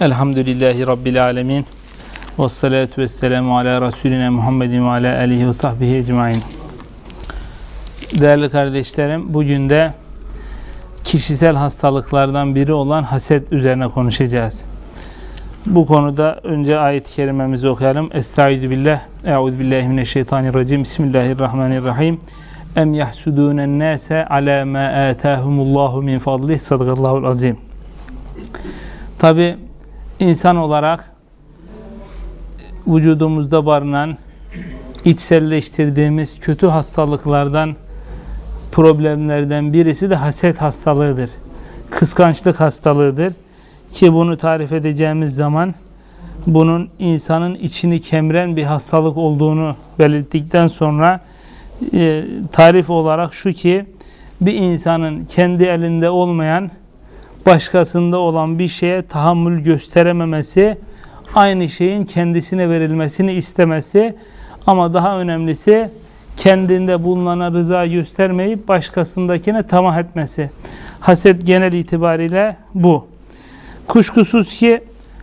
Elhamdülillahi Rabbil Alemin. Ve salatu ve selamu ala Resulina Muhammedin ve ala alihi ve sahbihi ecmain. Değerli kardeşlerim, bugün de kişisel hastalıklardan biri olan haset üzerine konuşacağız. Bu konuda önce ayet-i kerimemizi okuyalım. Estaizu billah, eûzu billahi mineşşeytanirracim. Bismillahirrahmanirrahim. Em yahsudûnen nâse alâ mâ âtâhumullahu min fadlih. Sadakallahul azim. Tabi insan olarak vücudumuzda barınan içselleştirdiğimiz kötü hastalıklardan problemlerden birisi de haset hastalığıdır. Kıskançlık hastalığıdır. Ki bunu tarif edeceğimiz zaman bunun insanın içini kemren bir hastalık olduğunu belirttikten sonra e, tarif olarak şu ki bir insanın kendi elinde olmayan başkasında olan bir şeye tahammül gösterememesi, aynı şeyin kendisine verilmesini istemesi ama daha önemlisi kendinde bulunana rıza göstermeyip başkasındakine tamah etmesi. Haset genel itibariyle bu. Kuşkusuz ki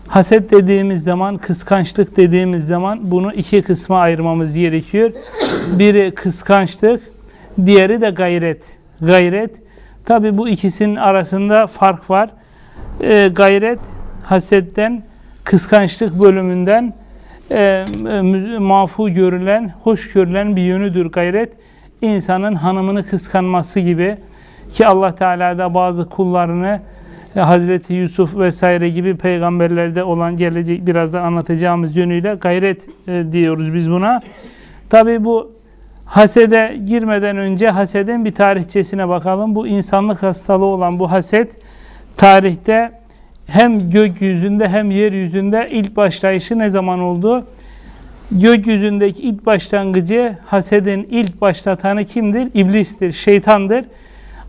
haset dediğimiz zaman, kıskançlık dediğimiz zaman bunu iki kısma ayırmamız gerekiyor. Biri kıskançlık, diğeri de gayret. Gayret, tabi bu ikisinin arasında fark var. E, gayret, hasetten, kıskançlık bölümünden e, mafu görülen, hoş görülen bir yönüdür gayret. İnsanın hanımını kıskanması gibi ki Allah Teala da bazı kullarını e, Hazreti Yusuf vesaire gibi peygamberlerde olan gelecek birazdan anlatacağımız yönüyle gayret e, diyoruz biz buna. Tabi bu hasede girmeden önce hasedin bir tarihçesine bakalım. Bu insanlık hastalığı olan bu haset tarihte hem gökyüzünde hem yeryüzünde ilk başlayışı ne zaman oldu? Gökyüzündeki ilk başlangıcı hasedin ilk başlatanı kimdir? İblistir, şeytandır.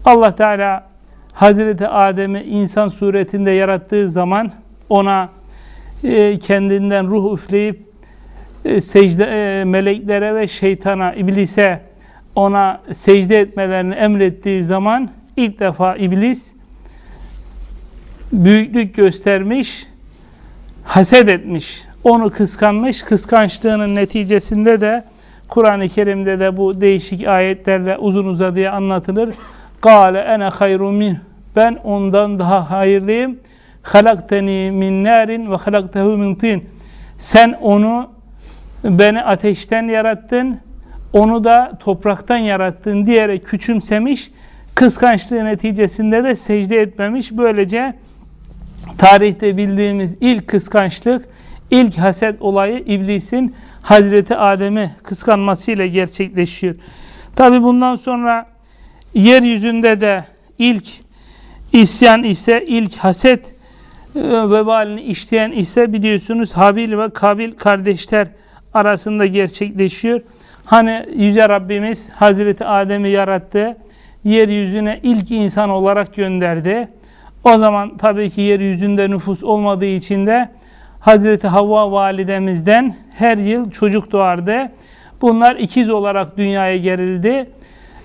Allah Teala Hazreti Adem'i insan suretinde yarattığı zaman ona e, kendinden ruh üfleyip secde e, meleklere ve şeytana, iblise ona secde etmelerini emrettiği zaman ilk defa iblis büyüklük göstermiş, haset etmiş, onu kıskanmış. Kıskançlığının neticesinde de Kur'an-ı Kerim'de de bu değişik ayetlerle uzun uzadıya anlatılır. Kale ene hayru min. Ben ondan daha hayırlıyım. Halakteni min narin ve halaktehu min. Sen onu beni ateşten yarattın. Onu da topraktan yarattın diyerek küçümsemiş. Kıskançlığı neticesinde de secde etmemiş. Böylece tarihte bildiğimiz ilk kıskançlık, ilk haset olayı iblisin Hazreti Adem'i kıskanmasıyla gerçekleşiyor. Tabi bundan sonra yeryüzünde de ilk isyan ise, ilk haset e, vebalini işleyen ise biliyorsunuz Habil ve Kabil kardeşler arasında gerçekleşiyor. Hani Yüce Rabbimiz Hazreti Adem'i yarattı, yeryüzüne ilk insan olarak gönderdi. O zaman tabii ki yeryüzünde nüfus olmadığı için de Hazreti Havva validemizden her yıl çocuk doğardı. Bunlar ikiz olarak dünyaya gerildi.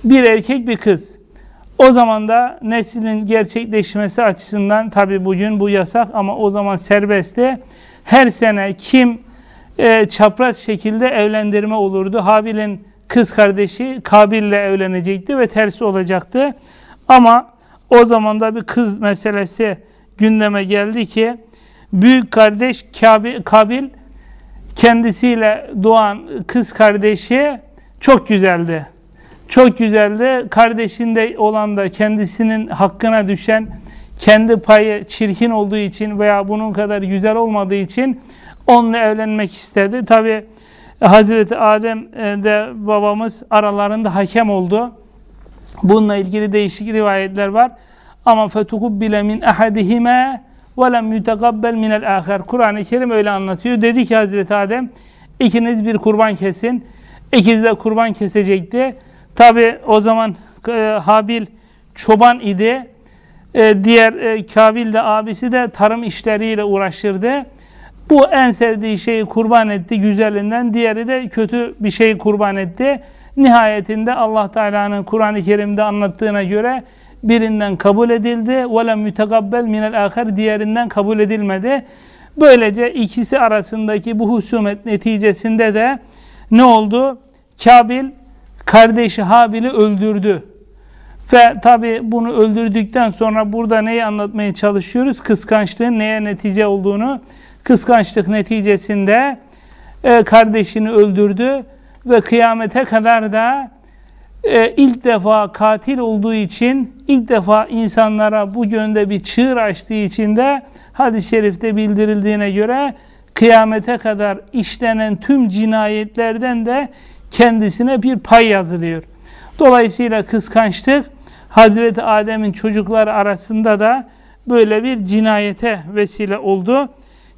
Bir erkek bir kız. O zaman da neslin gerçekleşmesi açısından tabi bugün bu yasak ama o zaman serbestti. Her sene kim e, çapraz şekilde evlendirme olurdu. Habil'in kız kardeşi Kabil'le evlenecekti ve tersi olacaktı. Ama o zaman da bir kız meselesi gündeme geldi ki büyük kardeş Kabil kendisiyle doğan kız kardeşi çok güzeldi. Çok güzeldi. Kardeşinde olan da kendisinin hakkına düşen kendi payı çirkin olduğu için veya bunun kadar güzel olmadığı için onunla evlenmek istedi. Tabi Hazreti Adem de babamız aralarında hakem oldu. Bununla ilgili değişik rivayetler var. Ama fetukubbile min ahadihime ve lem yutekabbel minel ahar. Kur'an-ı Kerim öyle anlatıyor. Dedi ki Hazreti Adem ikiniz bir kurban kesin. İkiz de kurban kesecekti. Tabi o zaman e, Habil çoban idi. E, diğer e, Kabil de abisi de tarım işleriyle uğraşırdı. Bu en sevdiği şeyi kurban etti güzelinden. Diğeri de kötü bir şeyi kurban etti. Nihayetinde Allah Teala'nın Kur'an-ı Kerim'de anlattığına göre birinden kabul edildi. وَلَمْ يُتَقَبَّلْ مِنَ الْآخَرِ Diğerinden kabul edilmedi. Böylece ikisi arasındaki bu husumet neticesinde de ne oldu? Kabil kardeşi Habil'i öldürdü. Ve tabi bunu öldürdükten sonra burada neyi anlatmaya çalışıyoruz? Kıskançlığın neye netice olduğunu. Kıskançlık neticesinde e, kardeşini öldürdü ve kıyamete kadar da e, ilk defa katil olduğu için ilk defa insanlara bu yönde bir çığır açtığı için de hadis-i şerifte bildirildiğine göre kıyamete kadar işlenen tüm cinayetlerden de kendisine bir pay yazılıyor. Dolayısıyla kıskançlık Hazreti Adem'in çocukları arasında da böyle bir cinayete vesile oldu.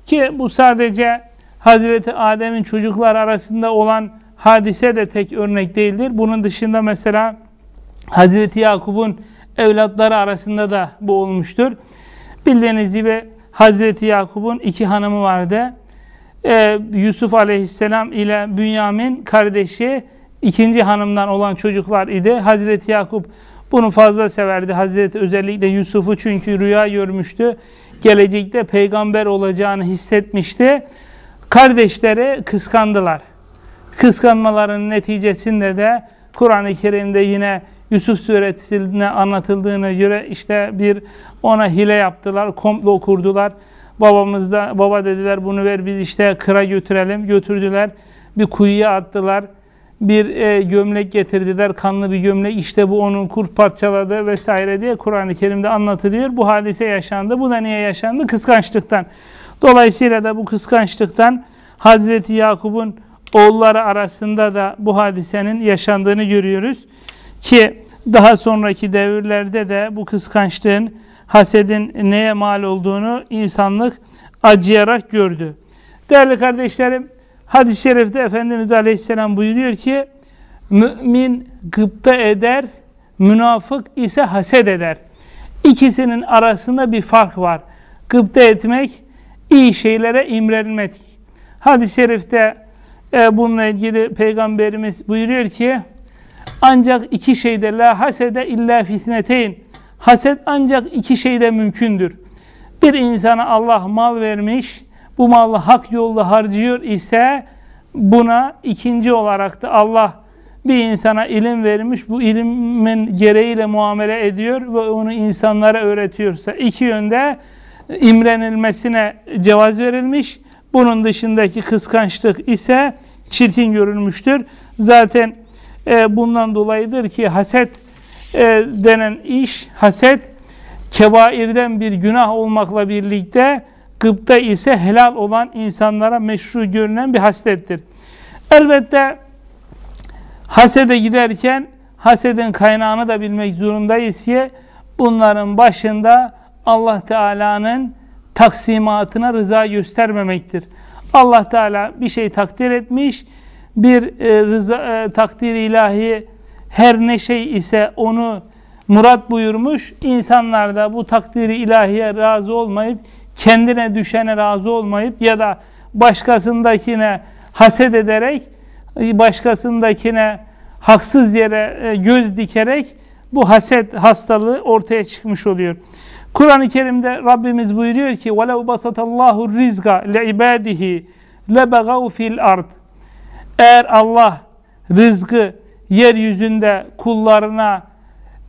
Ki bu sadece Hazreti Adem'in çocuklar arasında olan hadise de tek örnek değildir. Bunun dışında mesela Hazreti Yakup'un evlatları arasında da bu olmuştur. Bildiğiniz gibi Hazreti Yakup'un iki hanımı vardı. Ee, Yusuf Aleyhisselam ile Bünyamin kardeşi ikinci hanımdan olan çocuklar idi. Hazreti Yakup bunu fazla severdi. Hazreti özellikle Yusuf'u çünkü rüya görmüştü. Gelecekte peygamber olacağını hissetmişti. Kardeşleri kıskandılar. Kıskanmaların neticesinde de Kur'an-ı Kerim'de yine Yusuf suresinde anlatıldığına göre işte bir ona hile yaptılar, komplo kurdular. Babamız da baba dediler bunu ver biz işte kıra götürelim. Götürdüler. Bir kuyuya attılar. Bir e, gömlek getirdiler. Kanlı bir gömlek. İşte bu onun kurt parçaladı vesaire diye Kur'an-ı Kerim'de anlatılıyor. Bu hadise yaşandı. Bu da niye yaşandı? Kıskançlıktan. Dolayısıyla da bu kıskançlıktan Hazreti Yakup'un oğulları arasında da bu hadisenin yaşandığını görüyoruz. Ki daha sonraki devirlerde de bu kıskançlığın, hasedin neye mal olduğunu insanlık acıyarak gördü. Değerli kardeşlerim, hadis-i şerifte Efendimiz Aleyhisselam buyuruyor ki, mümin gıpta eder, münafık ise haset eder. İkisinin arasında bir fark var. Gıpta etmek, iyi şeylere imrenmek. Hadis-i şerifte e, bununla ilgili Peygamberimiz buyuruyor ki ancak iki şeyde la hasede illa fitneteyn haset ancak iki şeyde mümkündür. Bir insana Allah mal vermiş, bu malı hak yolda harcıyor ise buna ikinci olarak da Allah bir insana ilim vermiş, bu ilimin gereğiyle muamele ediyor ve onu insanlara öğretiyorsa iki yönde imrenilmesine cevaz verilmiş. Bunun dışındaki kıskançlık ise çirkin görülmüştür. Zaten e, bundan dolayıdır ki haset e, denen iş, haset kebairden bir günah olmakla birlikte gıpta ise helal olan insanlara meşru görünen bir haslettir. Elbette hasede giderken hasedin kaynağını da bilmek zorundayız ki bunların başında Allah Teala'nın taksimatına rıza göstermemektir. Allah Teala bir şey takdir etmiş, bir e, rıza, e, takdir ilahi her ne şey ise onu murat buyurmuş. İnsanlar da bu takdiri ilahiye razı olmayıp, kendine düşene razı olmayıp ya da başkasındakine haset ederek, başkasındakine haksız yere e, göz dikerek bu haset hastalığı ortaya çıkmış oluyor. Kur'an-ı Kerim'de Rabbimiz buyuruyor ki وَلَوْ بَسَتَ اللّٰهُ الرِّزْقَ لِعِبَادِهِ لَبَغَوْ fil ard. Eğer Allah rızkı yeryüzünde kullarına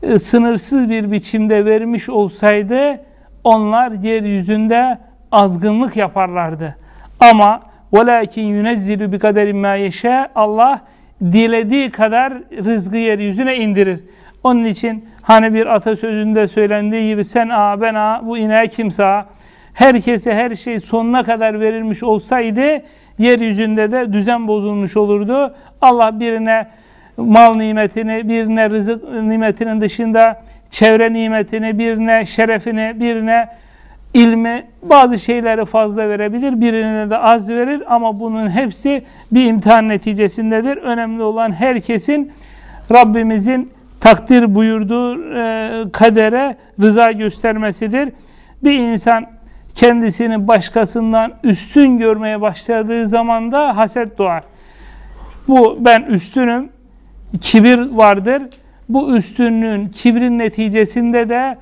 e, sınırsız bir biçimde vermiş olsaydı onlar yeryüzünde azgınlık yaparlardı. Ama وَلَاكِنْ يُنَزِّلُ بِقَدَرٍ مَا يَشَاءُ Allah dilediği kadar rızkı yeryüzüne indirir. Onun için hani bir atasözünde söylendiği gibi sen a ben a bu ineğe kimse a. Herkese her şey sonuna kadar verilmiş olsaydı yeryüzünde de düzen bozulmuş olurdu. Allah birine mal nimetini, birine rızık nimetinin dışında çevre nimetini, birine şerefini, birine ilmi, bazı şeyleri fazla verebilir, birine de az verir ama bunun hepsi bir imtihan neticesindedir. Önemli olan herkesin Rabbimizin takdir buyurduğu e, kadere rıza göstermesidir. Bir insan kendisini başkasından üstün görmeye başladığı zaman da haset doğar. Bu ben üstünüm, kibir vardır. Bu üstünlüğün, kibrin neticesinde de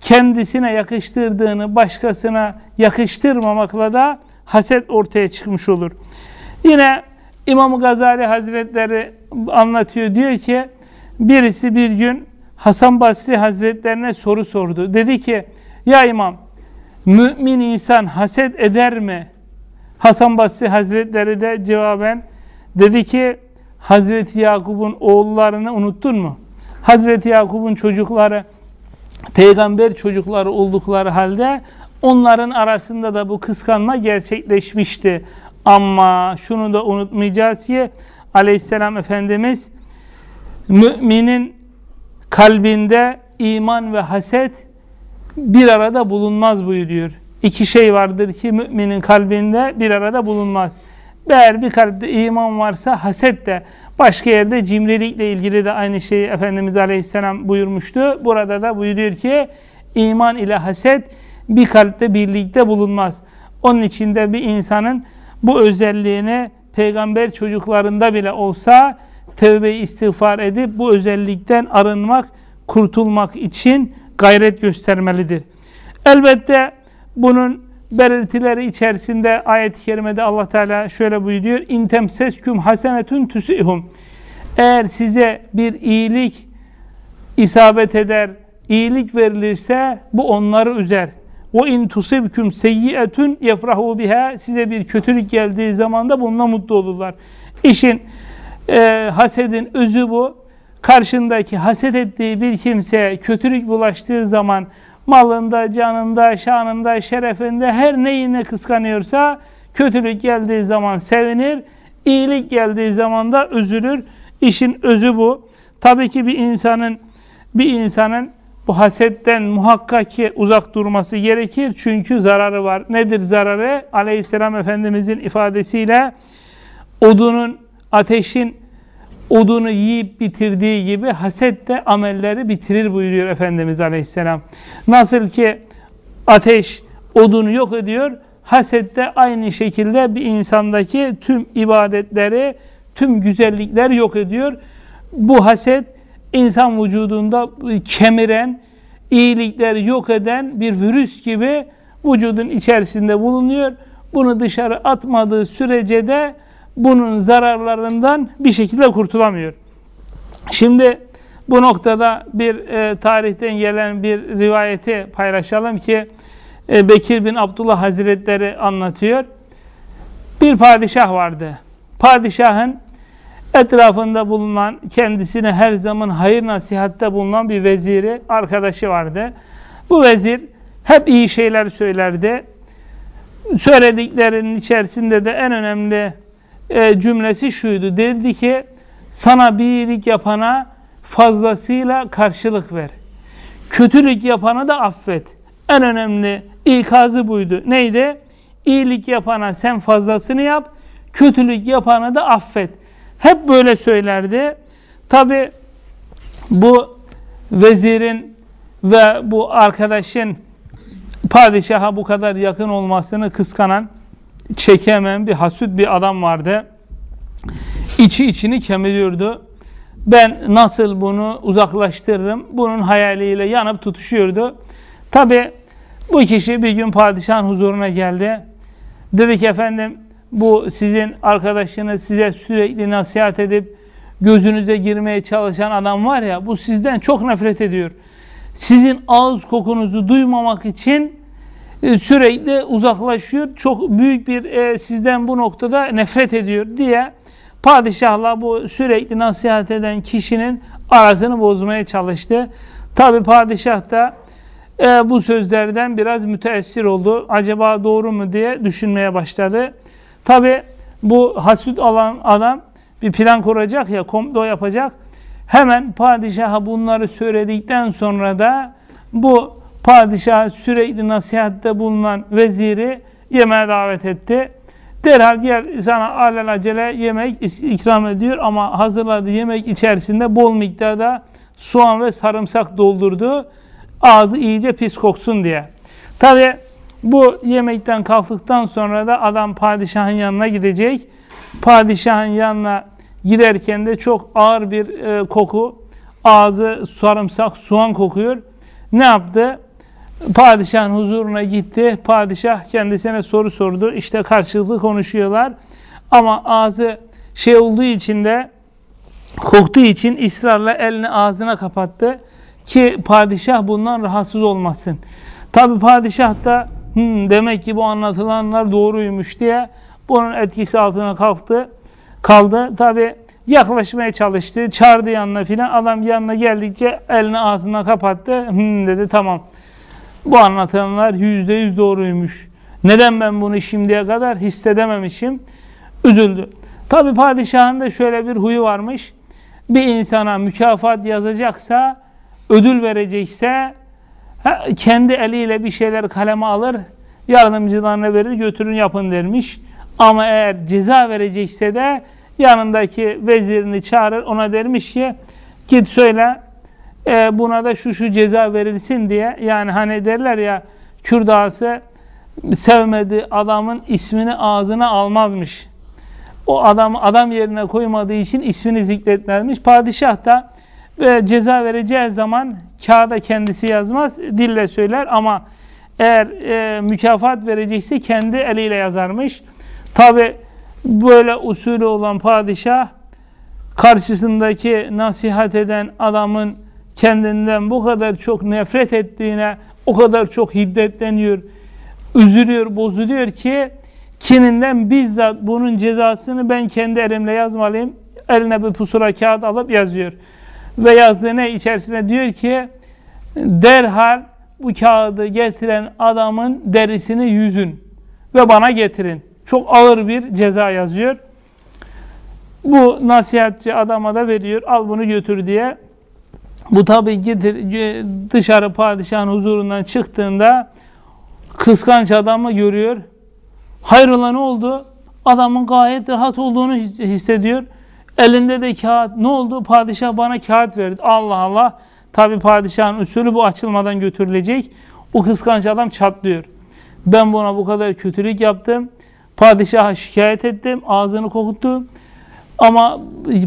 kendisine yakıştırdığını başkasına yakıştırmamakla da haset ortaya çıkmış olur. Yine İmam Gazali Hazretleri anlatıyor diyor ki birisi bir gün Hasan Basri Hazretlerine soru sordu. Dedi ki ya imam mümin insan haset eder mi? Hasan Basri Hazretleri de cevaben dedi ki Hazreti Yakup'un oğullarını unuttun mu? Hazreti Yakup'un çocukları peygamber çocukları oldukları halde onların arasında da bu kıskanma gerçekleşmişti. Ama şunu da unutmayacağız ki aleyhisselam Efendimiz müminin kalbinde iman ve haset bir arada bulunmaz buyuruyor. İki şey vardır ki müminin kalbinde bir arada bulunmaz. Eğer bir kalpte iman varsa haset de başka yerde cimrilikle ilgili de aynı şeyi Efendimiz Aleyhisselam buyurmuştu. Burada da buyuruyor ki iman ile haset bir kalpte birlikte bulunmaz. Onun içinde bir insanın bu özelliğini peygamber çocuklarında bile olsa tövbe istiğfar edip bu özellikten arınmak, kurtulmak için gayret göstermelidir. Elbette bunun belirtileri içerisinde ayet-i kerimede Allah Teala şöyle buyuruyor. İn temsesküm hasenetun tusihum. Eğer size bir iyilik isabet eder, iyilik verilirse bu onları üzer. O in tusibküm seyyietun yefrahu biha. Size bir kötülük geldiği zaman da bununla mutlu olurlar. İşin e, hasedin özü bu. Karşındaki haset ettiği bir kimseye kötülük bulaştığı zaman malında, canında, şanında, şerefinde her neyine kıskanıyorsa kötülük geldiği zaman sevinir, iyilik geldiği zaman da üzülür. İşin özü bu. Tabii ki bir insanın bir insanın bu hasetten muhakkak ki uzak durması gerekir. Çünkü zararı var. Nedir zararı? Aleyhisselam Efendimizin ifadesiyle odunun, ateşin odunu yiyip bitirdiği gibi haset de amelleri bitirir buyuruyor Efendimiz Aleyhisselam. Nasıl ki ateş odunu yok ediyor, haset de aynı şekilde bir insandaki tüm ibadetleri, tüm güzellikler yok ediyor. Bu haset insan vücudunda kemiren, iyilikleri yok eden bir virüs gibi vücudun içerisinde bulunuyor. Bunu dışarı atmadığı sürece de bunun zararlarından bir şekilde kurtulamıyor. Şimdi bu noktada bir e, tarihten gelen bir rivayeti paylaşalım ki e, Bekir bin Abdullah Hazretleri anlatıyor. Bir padişah vardı. Padişahın etrafında bulunan, kendisine her zaman hayır nasihatte bulunan bir veziri, arkadaşı vardı. Bu vezir hep iyi şeyler söylerdi. Söylediklerinin içerisinde de en önemli e, cümlesi şuydu. Dedi ki sana bir iyilik yapana fazlasıyla karşılık ver. Kötülük yapana da affet. En önemli ikazı buydu. Neydi? İyilik yapana sen fazlasını yap, kötülük yapana da affet. Hep böyle söylerdi. Tabi bu vezirin ve bu arkadaşın padişaha bu kadar yakın olmasını kıskanan çekemeyen bir hasut bir adam vardı. İçi içini kemiriyordu. Ben nasıl bunu uzaklaştırırım? Bunun hayaliyle yanıp tutuşuyordu. Tabi bu kişi bir gün padişahın huzuruna geldi. Dedi ki efendim bu sizin arkadaşınız size sürekli nasihat edip gözünüze girmeye çalışan adam var ya bu sizden çok nefret ediyor. Sizin ağız kokunuzu duymamak için sürekli uzaklaşıyor. Çok büyük bir e, sizden bu noktada nefret ediyor diye padişahla bu sürekli nasihat eden kişinin arasını bozmaya çalıştı. Tabi padişah da e, bu sözlerden biraz müteessir oldu. Acaba doğru mu diye düşünmeye başladı. Tabi bu hasut alan adam bir plan kuracak ya komplo yapacak. Hemen padişaha bunları söyledikten sonra da bu padişah sürekli nasihatte bulunan veziri yemeğe davet etti. Derhal gel sana alelacele yemek ikram ediyor ama hazırladığı yemek içerisinde bol miktarda soğan ve sarımsak doldurdu. Ağzı iyice pis koksun diye. Tabi bu yemekten kalktıktan sonra da adam padişahın yanına gidecek. Padişahın yanına giderken de çok ağır bir e, koku Ağzı sarımsak, soğan kokuyor. Ne yaptı? Padişahın huzuruna gitti. Padişah kendisine soru sordu. İşte karşılıklı konuşuyorlar. Ama ağzı şey olduğu için de koktuğu için ısrarla elini ağzına kapattı ki padişah bundan rahatsız olmasın. Tabi padişah da hmm, demek ki bu anlatılanlar doğruymuş diye bunun etkisi altına kalktı. Kaldı. Tabi yaklaşmaya çalıştı. Çağırdı yanına filan. Adam yanına geldikçe elini ağzına kapattı. Hmm, dedi tamam. Bu anlatılanlar yüzde yüz doğruymuş. Neden ben bunu şimdiye kadar hissedememişim? Üzüldü. Tabi padişahın da şöyle bir huyu varmış. Bir insana mükafat yazacaksa, ödül verecekse kendi eliyle bir şeyler kaleme alır, yardımcılarına verir, götürün yapın dermiş. Ama eğer ceza verecekse de yanındaki vezirini çağırır, ona dermiş ki git söyle e, buna da şu şu ceza verilsin diye. Yani hani derler ya Kürdası sevmediği adamın ismini ağzına almazmış. O adam adam yerine koymadığı için ismini zikretmezmiş. Padişah da ve ceza vereceği zaman kağıda kendisi yazmaz, dille söyler ama eğer e, mükafat verecekse kendi eliyle yazarmış. Tabi böyle usulü olan padişah karşısındaki nasihat eden adamın kendinden bu kadar çok nefret ettiğine o kadar çok hiddetleniyor, üzülüyor, bozuluyor ki kiminden bizzat bunun cezasını ben kendi elimle yazmalıyım. Eline bir pusula kağıt alıp yazıyor. Ve yazdığı ne içerisine diyor ki derhal bu kağıdı getiren adamın derisini yüzün ve bana getirin. Çok ağır bir ceza yazıyor. Bu nasihatçi adama da veriyor. Al bunu götür diye. Bu tabi dışarı padişahın huzurundan çıktığında kıskanç adamı görüyor. Hayrola ne oldu? Adamın gayet rahat olduğunu hissediyor. Elinde de kağıt. Ne oldu? Padişah bana kağıt verdi. Allah Allah. Tabi padişahın usulü bu açılmadan götürülecek. O kıskanç adam çatlıyor. Ben buna bu kadar kötülük yaptım. Padişaha şikayet ettim. Ağzını kokuttu. Ama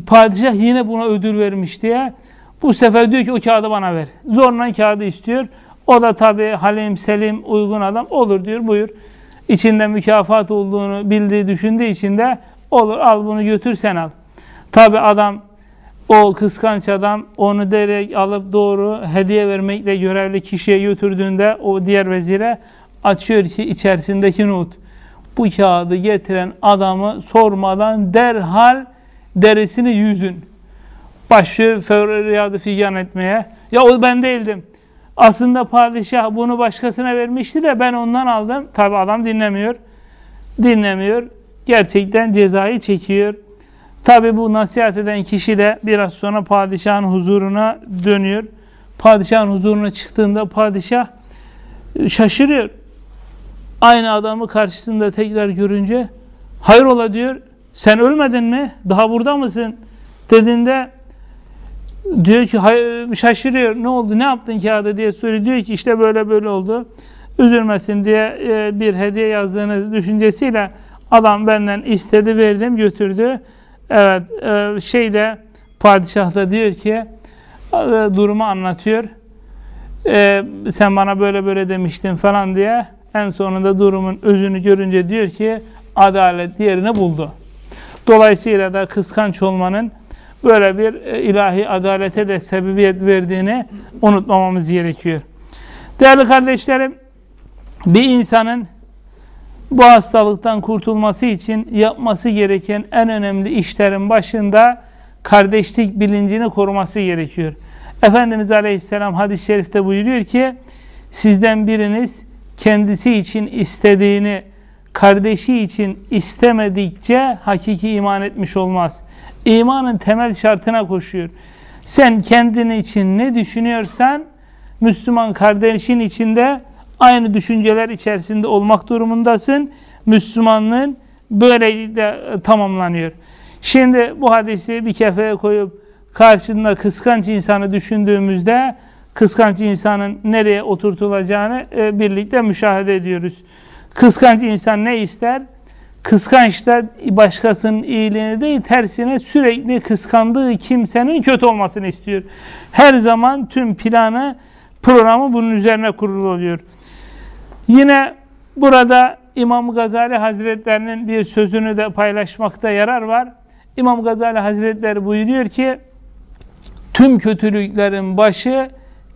padişah yine buna ödül vermiş diye. Bu sefer diyor ki o kağıdı bana ver. Zorla kağıdı istiyor. O da tabi halim, selim, uygun adam olur diyor. Buyur. İçinde mükafat olduğunu bildiği, düşündüğü için de olur al bunu götür sen al. Tabi adam o kıskanç adam onu direkt alıp doğru hediye vermekle görevli kişiye götürdüğünde o diğer vezire açıyor ki içerisindeki not. Bu kağıdı getiren adamı sormadan derhal derisini yüzün. Başlıyor feryadı figan etmeye. Ya o ben değildim. Aslında padişah bunu başkasına vermişti de ben ondan aldım. Tabi adam dinlemiyor. Dinlemiyor. Gerçekten cezayı çekiyor. Tabi bu nasihat eden kişi de biraz sonra padişahın huzuruna dönüyor. Padişahın huzuruna çıktığında padişah şaşırıyor. Aynı adamı karşısında tekrar görünce hayrola diyor sen ölmedin mi? Daha burada mısın? Dediğinde diyor ki şaşırıyor. Ne oldu? Ne yaptın kağıdı diye soruyor. Diyor ki işte böyle böyle oldu. Üzülmesin diye e, bir hediye yazdığınız düşüncesiyle adam benden istedi verdim götürdü. Evet e, şeyde padişah da diyor ki e, durumu anlatıyor. Sen bana böyle böyle demiştin falan diye en sonunda durumun özünü görünce diyor ki adalet yerini buldu. Dolayısıyla da kıskanç olmanın böyle bir e, ilahi adalete de sebebiyet verdiğini unutmamamız gerekiyor. Değerli kardeşlerim, bir insanın bu hastalıktan kurtulması için yapması gereken en önemli işlerin başında kardeşlik bilincini koruması gerekiyor. Efendimiz Aleyhisselam hadis-i şerifte buyuruyor ki sizden biriniz kendisi için istediğini kardeşi için istemedikçe hakiki iman etmiş olmaz. İmanın temel şartına koşuyor. Sen kendin için ne düşünüyorsan Müslüman kardeşin içinde aynı düşünceler içerisinde olmak durumundasın. Müslümanlığın böyle de tamamlanıyor. Şimdi bu hadisi bir kefeye koyup karşında kıskanç insanı düşündüğümüzde kıskanç insanın nereye oturtulacağını e, birlikte müşahede ediyoruz. Kıskanç insan ne ister? Kıskanç da başkasının iyiliğini değil tersine sürekli kıskandığı kimsenin kötü olmasını istiyor. Her zaman tüm planı programı bunun üzerine kurulu oluyor. Yine burada İmam Gazali Hazretlerinin bir sözünü de paylaşmakta yarar var. İmam Gazali Hazretleri buyuruyor ki tüm kötülüklerin başı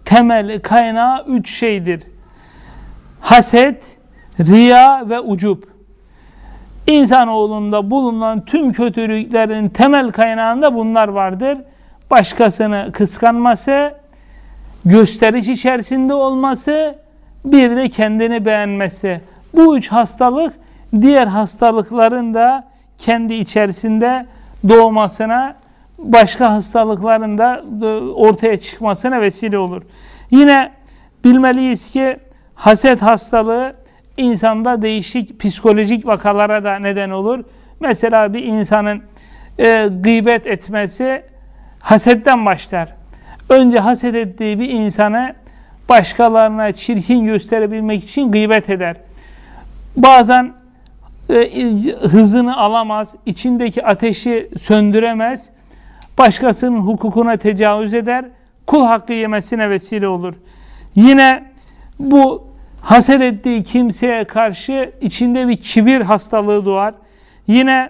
temel kaynağı üç şeydir. Haset, riya ve ucup. İnsanoğlunda bulunan tüm kötülüklerin temel kaynağında bunlar vardır. Başkasını kıskanması, gösteriş içerisinde olması, bir de kendini beğenmesi. Bu üç hastalık diğer hastalıkların da kendi içerisinde doğmasına, başka hastalıkların da ortaya çıkmasına vesile olur. Yine bilmeliyiz ki haset hastalığı insanda değişik psikolojik vakalara da neden olur. Mesela bir insanın e, gıybet etmesi hasetten başlar. Önce haset ettiği bir insanı başkalarına çirkin gösterebilmek için gıybet eder. Bazen e, hızını alamaz, içindeki ateşi söndüremez, başkasının hukukuna tecavüz eder, kul hakkı yemesine vesile olur. Yine bu haset ettiği kimseye karşı içinde bir kibir hastalığı doğar. Yine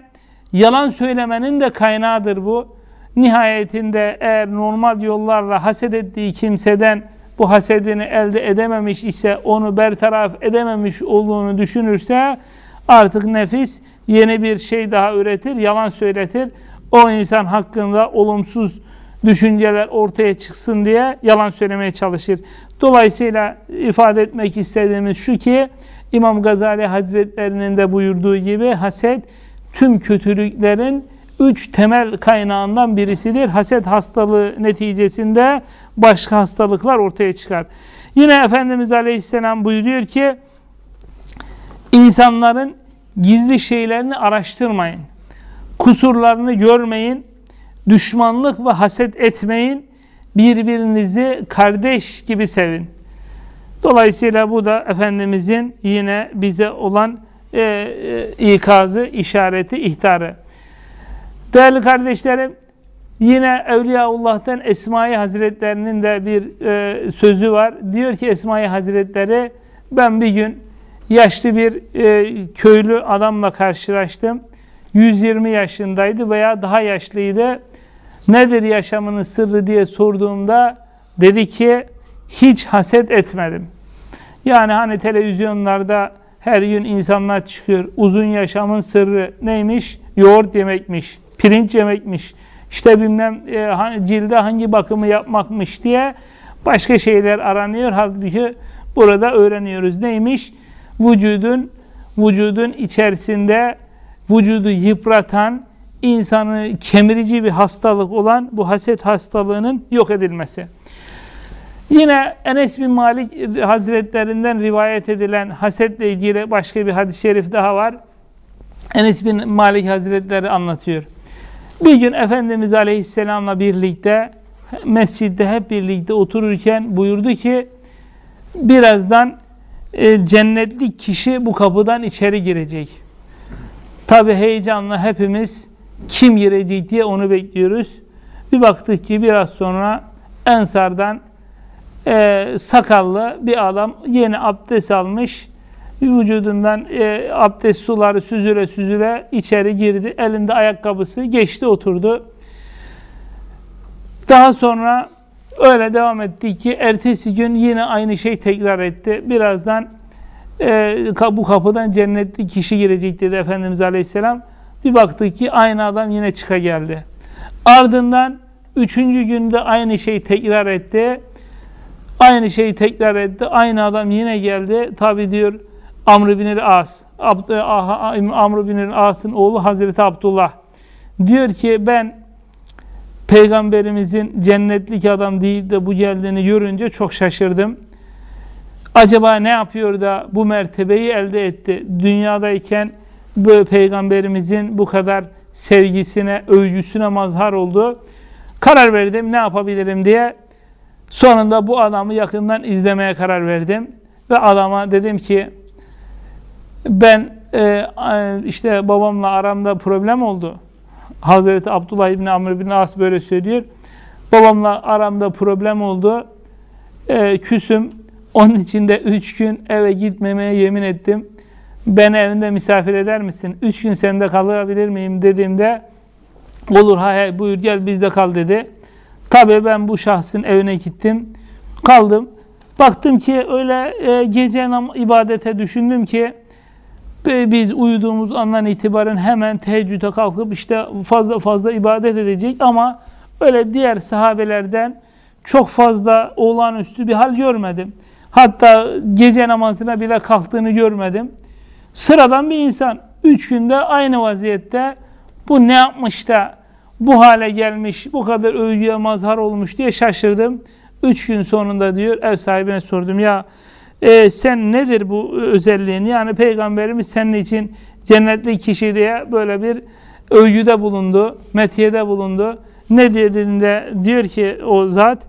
yalan söylemenin de kaynağıdır bu. Nihayetinde eğer normal yollarla haset ettiği kimseden bu hasedini elde edememiş ise onu bertaraf edememiş olduğunu düşünürse artık nefis yeni bir şey daha üretir, yalan söyletir. O insan hakkında olumsuz düşünceler ortaya çıksın diye yalan söylemeye çalışır. Dolayısıyla ifade etmek istediğimiz şu ki İmam Gazali Hazretlerinin de buyurduğu gibi haset tüm kötülüklerin üç temel kaynağından birisidir. Haset hastalığı neticesinde başka hastalıklar ortaya çıkar. Yine Efendimiz Aleyhisselam buyuruyor ki insanların gizli şeylerini araştırmayın. Kusurlarını görmeyin. Düşmanlık ve haset etmeyin. Birbirinizi kardeş gibi sevin. Dolayısıyla bu da Efendimizin yine bize olan e, e, ikazı, işareti, ihtarı. Değerli kardeşlerim, yine Evliyaullah'tan Esma-i Hazretlerinin de bir e, sözü var. Diyor ki Esma-i Hazretleri, ben bir gün yaşlı bir e, köylü adamla karşılaştım. 120 yaşındaydı veya daha yaşlıydı. Nedir yaşamının sırrı diye sorduğumda dedi ki hiç haset etmedim. Yani hani televizyonlarda her gün insanlar çıkıyor. Uzun yaşamın sırrı neymiş? Yoğurt yemekmiş, pirinç yemekmiş. İşte bilmem e, cilde hangi bakımı yapmakmış diye başka şeyler aranıyor. Halbuki burada öğreniyoruz. Neymiş? Vücudun vücudun içerisinde vücudu yıpratan, insanı kemirici bir hastalık olan bu haset hastalığının yok edilmesi. Yine Enes bin Malik Hazretlerinden rivayet edilen hasetle ilgili başka bir hadis-i şerif daha var. Enes bin Malik Hazretleri anlatıyor. Bir gün Efendimiz Aleyhisselam'la birlikte mescitte hep birlikte otururken buyurdu ki birazdan e, cennetli kişi bu kapıdan içeri girecek. Tabi heyecanla hepimiz kim girecek diye onu bekliyoruz. Bir baktık ki biraz sonra Ensar'dan e, sakallı bir adam yeni abdest almış. Vücudundan e, abdest suları süzüle süzüle içeri girdi. Elinde ayakkabısı geçti oturdu. Daha sonra öyle devam etti ki ertesi gün yine aynı şey tekrar etti. Birazdan e, bu kapıdan cennetli kişi girecek dedi Efendimiz Aleyhisselam. Bir baktık ki aynı adam yine çıka geldi. Ardından üçüncü günde aynı şey tekrar etti. Aynı şeyi tekrar etti. Aynı adam yine geldi. Tabi diyor Amr bin As. E, Amr bin As'ın oğlu Hazreti Abdullah. Diyor ki ben Peygamberimizin cennetlik adam deyip de bu geldiğini görünce çok şaşırdım. Acaba ne yapıyor da bu mertebeyi elde etti? Dünyadayken bu Peygamberimizin bu kadar sevgisine, övgüsüne mazhar oldu. Karar verdim ne yapabilirim diye Sonunda bu adamı yakından izlemeye karar verdim. Ve adama dedim ki ben e, işte babamla aramda problem oldu. Hazreti Abdullah İbni Amr bin As böyle söylüyor. Babamla aramda problem oldu. E, küsüm. Onun için de üç gün eve gitmemeye yemin ettim. Beni evinde misafir eder misin? Üç gün sende kalabilir miyim dediğimde olur hay hay buyur gel bizde kal dedi. Tabii ben bu şahsın evine gittim. Kaldım. Baktım ki öyle e, gece ibadete düşündüm ki biz uyuduğumuz andan itibaren hemen teheccüde kalkıp işte fazla fazla ibadet edecek ama öyle diğer sahabelerden çok fazla olağanüstü bir hal görmedim. Hatta gece namazına bile kalktığını görmedim. Sıradan bir insan üç günde aynı vaziyette bu ne yapmış da bu hale gelmiş, bu kadar övgüye mazhar olmuş diye şaşırdım. Üç gün sonunda diyor ev sahibine sordum ya e, sen nedir bu özelliğin? Yani peygamberimiz senin için cennetli kişi diye böyle bir övgüde bulundu, metiyede bulundu. Ne dediğinde diyor ki o zat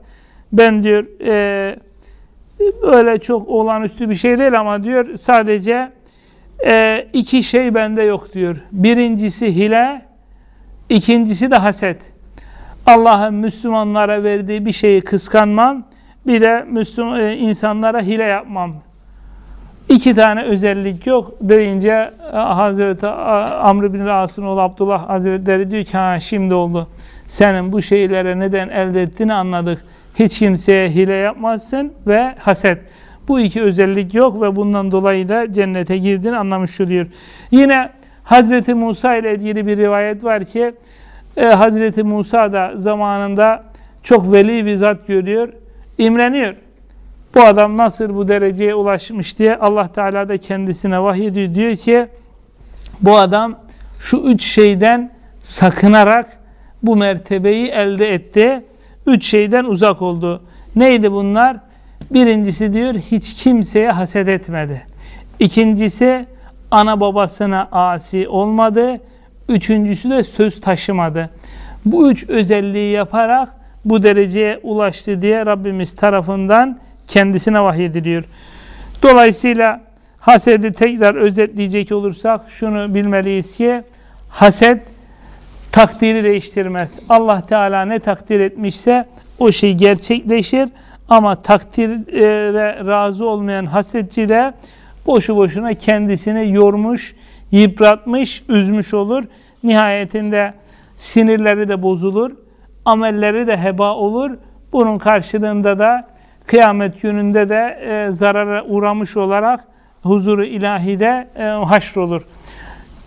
ben diyor e, öyle çok olağanüstü bir şey değil ama diyor sadece e, iki şey bende yok diyor. Birincisi hile, ikincisi de haset. Allah'ın Müslümanlara verdiği bir şeyi kıskanmam, bir de Müslüman e, insanlara hile yapmam. İki tane özellik yok deyince e, Hazreti Amr bin As'ın oğlu Abdullah Hazretleri diyor ki ha şimdi oldu. Senin bu şeylere neden elde ettiğini anladık. Hiç kimseye hile yapmazsın ve haset. Bu iki özellik yok ve bundan dolayı da cennete girdiğini anlamış oluyor. Yine Hazreti Musa ile ilgili bir rivayet var ki e, Hazreti Musa da zamanında çok veli bir zat görüyor, imreniyor. Bu adam nasıl bu dereceye ulaşmış diye Allah Teala da kendisine vahyediyor. Diyor ki bu adam şu üç şeyden sakınarak bu mertebeyi elde etti. Üç şeyden uzak oldu. Neydi bunlar? Birincisi diyor hiç kimseye haset etmedi. İkincisi ana babasına asi olmadı. Üçüncüsü de söz taşımadı. Bu üç özelliği yaparak bu dereceye ulaştı diye Rabbimiz tarafından kendisine vahyediliyor. Dolayısıyla hasedi tekrar özetleyecek olursak şunu bilmeliyiz ki haset takdiri değiştirmez. Allah Teala ne takdir etmişse o şey gerçekleşir. Ama takdire razı olmayan hasetçi de boşu boşuna kendisini yormuş, yıpratmış, üzmüş olur. Nihayetinde sinirleri de bozulur, amelleri de heba olur. Bunun karşılığında da kıyamet gününde de e, zarara uğramış olarak huzuru ilahide e, haşrolur.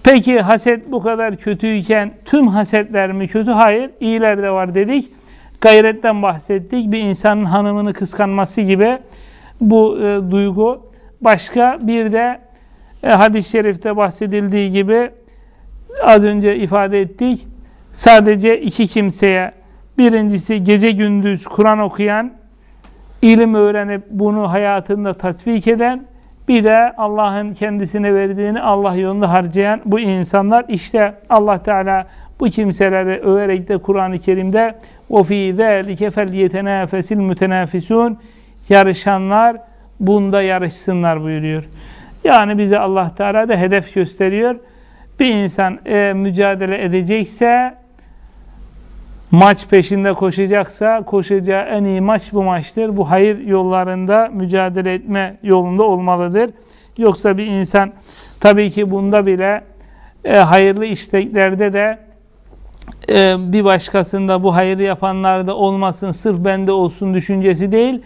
Peki haset bu kadar kötüyken tüm hasetler mi kötü? Hayır, iyiler de var dedik gayretten bahsettik. Bir insanın hanımını kıskanması gibi bu e, duygu. Başka bir de e, hadis-i şerifte bahsedildiği gibi az önce ifade ettik. Sadece iki kimseye birincisi gece gündüz Kur'an okuyan, ilim öğrenip bunu hayatında tatbik eden, bir de Allah'ın kendisine verdiğini Allah yolunda harcayan bu insanlar işte Allah Teala bu kimseleri överek de Kur'an-ı Kerim'de وَفِي ذَٰلِكَ فَلْيَتَنَافَسِ الْمُتَنَافِسُونَ Yarışanlar bunda yarışsınlar buyuruyor. Yani bize Allah Teala da hedef gösteriyor. Bir insan e, mücadele edecekse, maç peşinde koşacaksa, koşacağı en iyi maç bu maçtır. Bu hayır yollarında mücadele etme yolunda olmalıdır. Yoksa bir insan tabii ki bunda bile e, hayırlı isteklerde de e, bir başkasında bu hayrı yapanlarda olmasın, sırf bende olsun düşüncesi değil,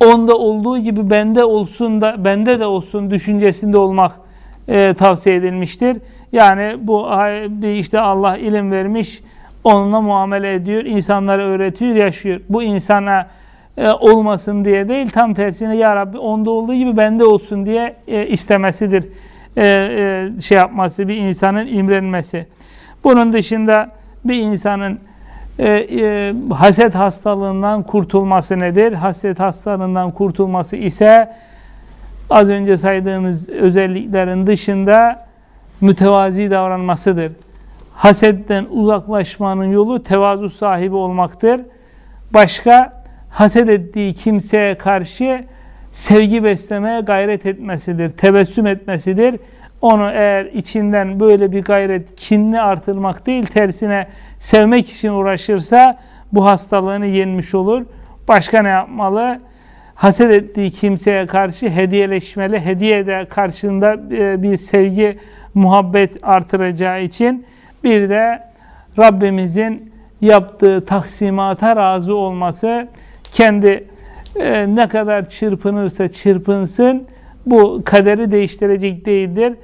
onda olduğu gibi bende olsun da bende de olsun düşüncesinde olmak e, tavsiye edilmiştir. Yani bu bir işte Allah ilim vermiş, onunla muamele ediyor, insanlara öğretiyor, yaşıyor. Bu insana e, olmasın diye değil, tam tersine ya Rabbi onda olduğu gibi bende olsun diye e, istemesidir. E, e, şey yapması, bir insanın imrenmesi. Bunun dışında bir insanın e, e, haset hastalığından kurtulması nedir? Haset hastalığından kurtulması ise az önce saydığımız özelliklerin dışında mütevazi davranmasıdır. Hasetten uzaklaşmanın yolu tevazu sahibi olmaktır. Başka haset ettiği kimseye karşı sevgi beslemeye gayret etmesidir, tebessüm etmesidir. Onu eğer içinden böyle bir gayret kinli artırmak değil tersine sevmek için uğraşırsa bu hastalığını yenmiş olur. Başka ne yapmalı? Haset ettiği kimseye karşı hediyeleşmeli. Hediye de karşında e, bir sevgi, muhabbet artıracağı için bir de Rabbimizin yaptığı taksimata razı olması kendi e, ne kadar çırpınırsa çırpınsın bu kaderi değiştirecek değildir.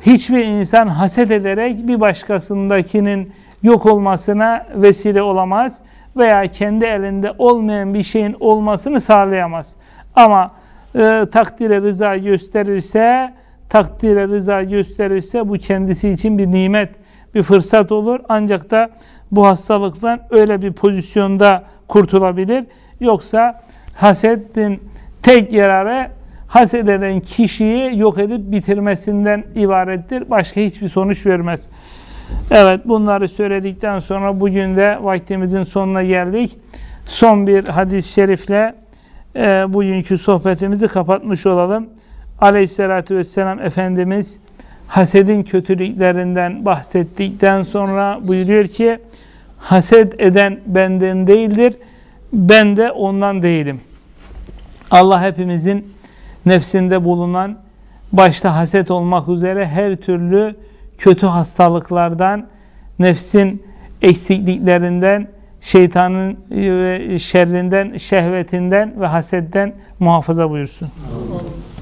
Hiçbir insan haset ederek bir başkasındakinin yok olmasına vesile olamaz veya kendi elinde olmayan bir şeyin olmasını sağlayamaz. Ama e, takdire rıza gösterirse, takdire rıza gösterirse bu kendisi için bir nimet, bir fırsat olur. Ancak da bu hastalıktan öyle bir pozisyonda kurtulabilir. Yoksa hasedin tek yararı haset eden kişiyi yok edip bitirmesinden ibarettir. Başka hiçbir sonuç vermez. Evet bunları söyledikten sonra bugün de vaktimizin sonuna geldik. Son bir hadis-i şerifle e, bugünkü sohbetimizi kapatmış olalım. Aleyhissalatü vesselam Efendimiz hasedin kötülüklerinden bahsettikten sonra buyuruyor ki haset eden benden değildir, ben de ondan değilim. Allah hepimizin nefsinde bulunan başta haset olmak üzere her türlü kötü hastalıklardan, nefsin eksikliklerinden, şeytanın şerrinden, şehvetinden ve hasetten muhafaza buyursun.